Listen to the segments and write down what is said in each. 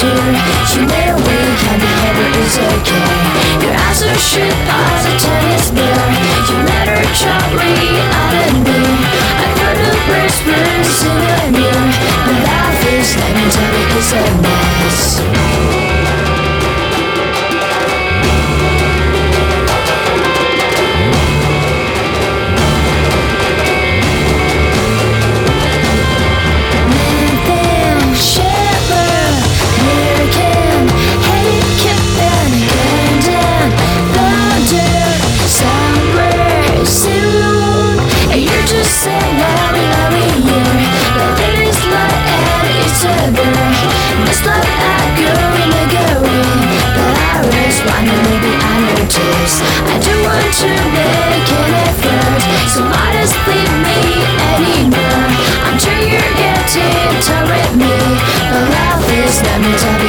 You You know we can the happy, it's okay. Your eyes are shut to make an effort So might as leave me anymore? I'm sure you're getting tired of me But love is not meant to be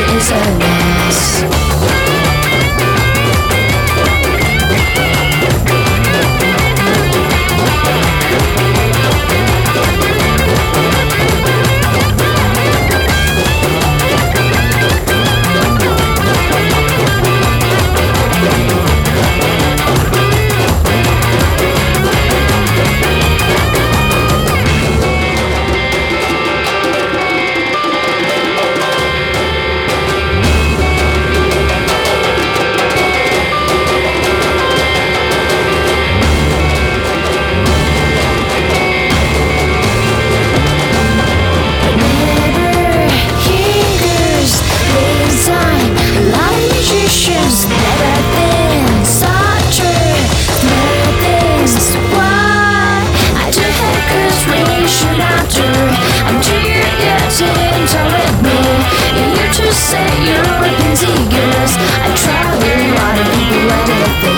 Pinsy ears. I try a lot of people, let it be.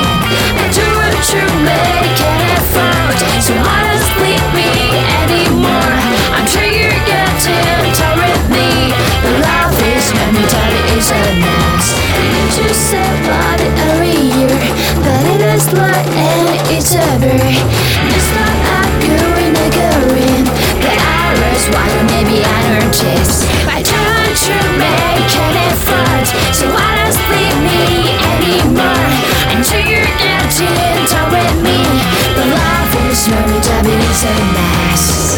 I do what you make it float. So why does it beat me anymore? I'm trigger getting, already me. The love is heavy, time is a mess. You say love it every year, but it is blood and It's ever Snowy Debbie's a mess